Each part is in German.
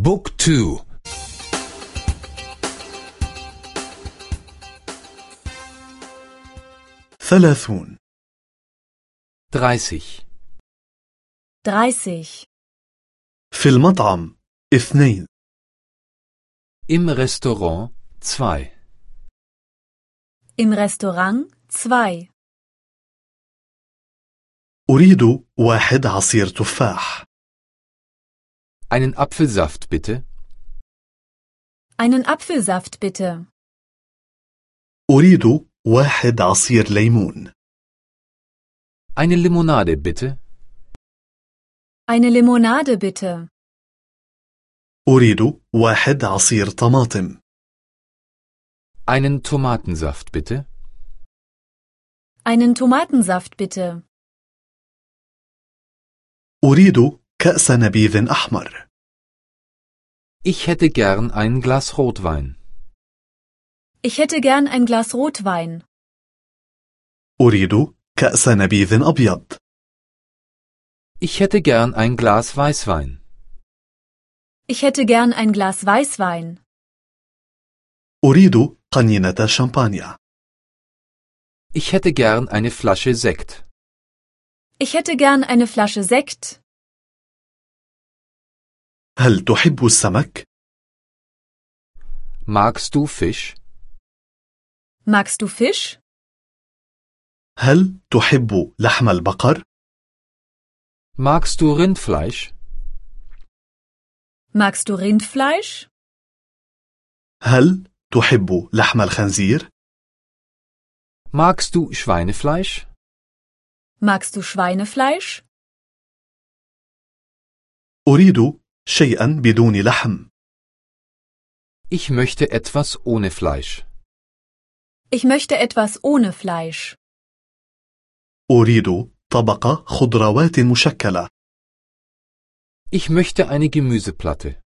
بوك تو. ثلاثون. درايسيخ درايسيخ في المطعم اثنين. im restaurant zwei. im restaurant zwei. أريد واحد عصير تفاح. einen Apfelsaft bitte einen Apfelsaft bitte أريد واحد عصير ليمون eine Limonade bitte eine Limonade bitte أريد واحد عصير طماطم einen Tomatensaft bitte einen Tomatensaft bitte أريد كأس نبيذ أحمر ich hätte gern ein Glas Rotwein ich hätte gern ein Glas Rotwein أريد كأس نبيذ أبيض ich hätte gern ein Glas Weißwein ich hätte gern ein Glas Weißwein أريد قنينة شامبانيا ich hätte gern eine Flasche Sekt ich hätte gern eine Flasche Sekt هل تحب السمك؟ magst du Fisch magst du Fisch هل تحب لحم البقر؟ magst du Rindfleisch magst du Rindfleisch هل تحب لحم الخنزير؟ magst du Schweinefleisch magst du Schweinefleisch أريد شيئا بدون لحم ich möchte etwas ohne Fleisch ich möchte etwas ohne Fleisch أريد طبق خضروات مشكلة ich möchte eine Gemüseplatte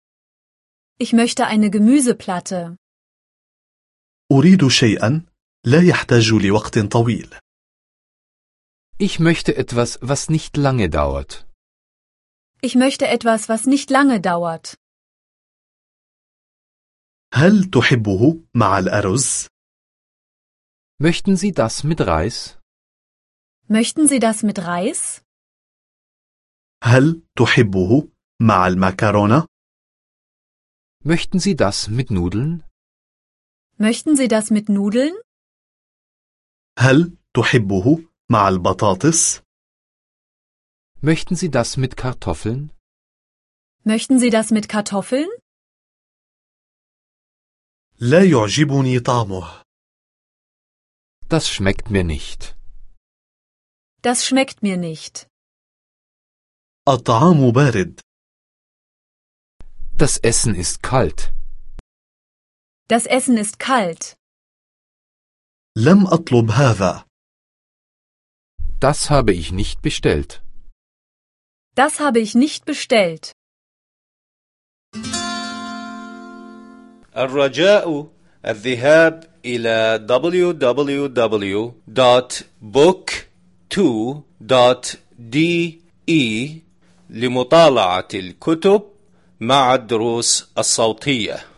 ich möchte eine Gemüseplatte أريد شيئا لا يحتاج لوقت طويل ich möchte etwas was nicht lange dauert ich möchte etwas was nicht lange dauert هل تحبه مع الأرز؟ möchten Sie das mit Reis möchten Sie das mit Reis هل تحبه مع المكرونة؟ möchten Sie das mit Nudeln möchten Sie das mit Nudeln هل تحبه مع البطاطس؟ möchten Sie das mit Kartoffeln möchten Sie das mit Kartoffeln لا يعجبني طعمه das schmeckt mir nicht das schmeckt mir nicht الطعام بارد das Essen ist kalt das Essen ist kalt لم أطلب هذا das habe ich nicht bestellt Das habe ich nicht bestellt. الرجاء الذهاب إلى www.book2.de لمطالعة الكتب مع الدروس الصوتية.